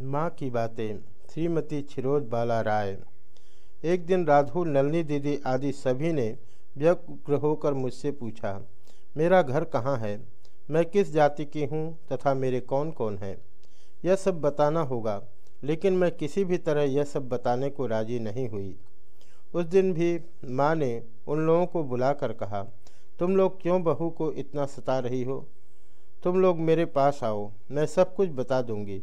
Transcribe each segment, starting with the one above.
माँ की बातें। श्रीमती छिरोज बाला राय। एक दिन राधु, नलनी दीदी आदि सभी ने व्यग्र होकर मुझसे पूछा, मेरा घर कहाँ है? मैं किस जाति की हूँ तथा मेरे कौन कौन हैं? यह सब बताना होगा, लेकिन मैं किसी भी तरह यह सब बताने को राज़ी नहीं हुई। उस दिन भी माँ ने उन लोगों को बुलाकर कहा, तुम लोग क्यों बहू को इतना सता रही हो? तुम लोग मेरे पास आओ, मैं सब कुछ बता दूँगी।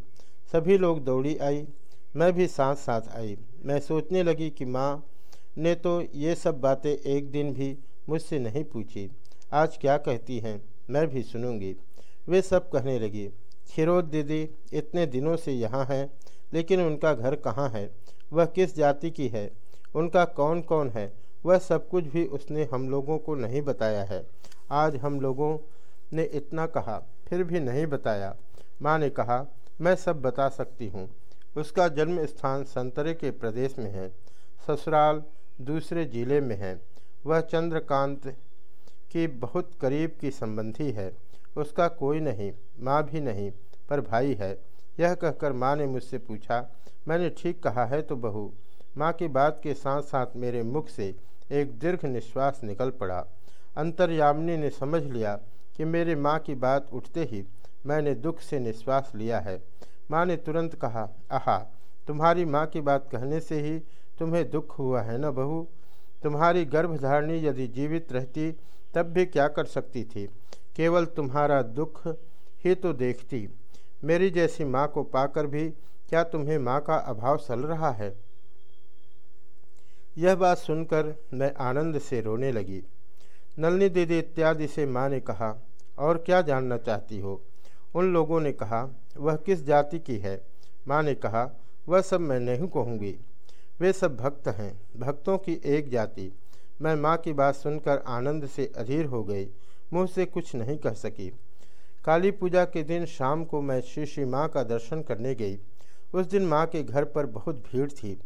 सभी लोग दौड़ी आई, मैं भी साथ साथ आई। मैं सोचने लगी कि माँ ने तो ये सब बातें एक दिन भी मुझसे नहीं पूछी। आज क्या कहती हैं, मैं भी सुनूँगी। वे सब कहने लगी, खिरोद दीदी, इतने दिनों से यहाँ हैं, लेकिन उनका घर कहाँ है? वह किस जाति की है? उनका कौन कौन है? वह सब कुछ भी उसने हम लोगों को नहीं बताया है। आज हम लोगों ने इतना कहा, फिर भी नहीं बताया। माँ ने कहा मैं सब बता सकती हूँ। उसका जन्म स्थान संतरे के प्रदेश में है। ससुराल दूसरे ज़िले में है। वह चंद्रकांत की बहुत करीब की संबंधी है। उसका कोई नहीं, माँ भी नहीं, पर भाई है। यह कहकर माँ ने मुझसे पूछा, मैंने ठीक कहा है तो बहू? माँ की बात के साथ साथ मेरे मुख से एक दीर्घ निश्वास निकल पड़ा। अंतर्यामिनी ने समझ लिया कि मेरे माँ की बात उठते ही मैंने दुख से निश्वास लिया है। माँ ने तुरंत कहा, आहा, तुम्हारी माँ की बात कहने से ही तुम्हें दुख हुआ है न बहू? तुम्हारी गर्भधारणी यदि जीवित रहती, तब भी क्या कर सकती थी? केवल तुम्हारा दुख ही तो देखती। मेरी जैसी माँ को पाकर भी क्या तुम्हें माँ का अभाव सल रहा है? यह बात सुनकर मैं आनंद से रोने लगी। नलनी दीदी इत्यादि से माँ ने कहा, और क्या जानना चाहती हो? उन लोगों ने कहा, वह किस जाति की है? माँ ने कहा, वह सब मैं नहीं कहूँगी। वे सब भक्त हैं, भक्तों की एक जाति। मैं माँ की बात सुनकर आनंद से अधीर हो गई, मुँह से कुछ नहीं कह सकी। काली पूजा के दिन शाम को मैं श्री श्री माँ का दर्शन करने गई। उस दिन माँ के घर पर बहुत भीड़ थी।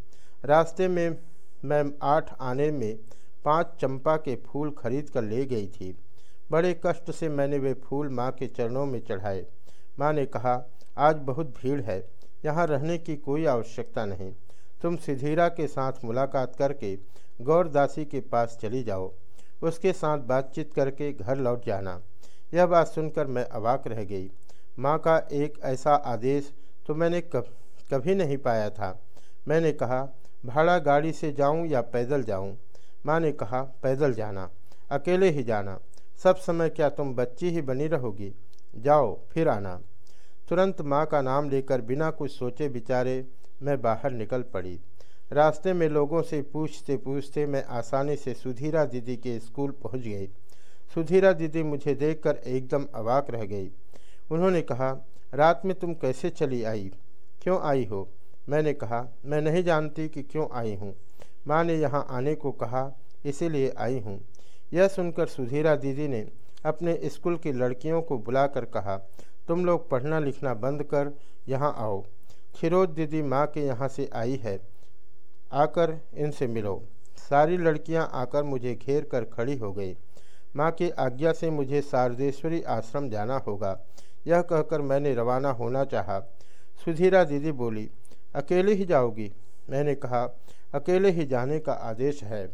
रास्ते में मैं आठ आने में पाँच चंपा के फूल खरीद कर ले गई थी। बड़े कष्ट से मैंने वे फूल माँ के चरणों में चढ़ाए। माँ ने कहा, आज बहुत भीड़ है, यहाँ रहने की कोई आवश्यकता नहीं। तुम सिधीरा के साथ मुलाकात करके गौरदासी के पास चली जाओ। उसके साथ बातचीत करके घर लौट जाना। यह बात सुनकर मैं अवाक रह गई। माँ का एक ऐसा आदेश तो मैंने कब, कभी नहीं पाया था। मैंने कहा, भाड़ा गाड़ी से जाऊँ या पैदल जाऊँ? माँ ने कहा, पैदल जाना, अकेले ही जाना। सब समय क्या तुम बच्ची ही बनी रहोगी? जाओ, फिर आना। तुरंत माँ का नाम लेकर बिना कुछ सोचे बिचारे मैं बाहर निकल पड़ी। रास्ते में लोगों से पूछते पूछते मैं आसानी से सुधीरा दीदी के स्कूल पहुँच गई। सुधीरा दीदी मुझे देखकर एकदम अवाक रह गई। उन्होंने कहा, रात में तुम कैसे चली आई? क्यों आई हो? मैंने कहा, मैं नहीं जानती कि क्यों आई हूँ। माँ ने यहाँ आने को कहा, इसीलिए आई हूँ। यह सुनकर सुधीरा दीदी ने अपने स्कूल की लड़कियों को बुलाकर कहा, तुम लोग पढ़ना लिखना बंद कर, यहाँ आओ। खिरोज दीदी माँ के यहाँ से आई है, आकर इनसे मिलो। सारी लड़कियाँ आकर मुझे घेर कर खड़ी हो गई। माँ की आज्ञा से मुझे शारदेश्वरी आश्रम जाना होगा। यह कहकर मैंने रवाना होना चाहा। सुधीरा दीदी बोली, अकेले ही जाओगी? मैंने कहा, अकेले ही जाने का आदेश है।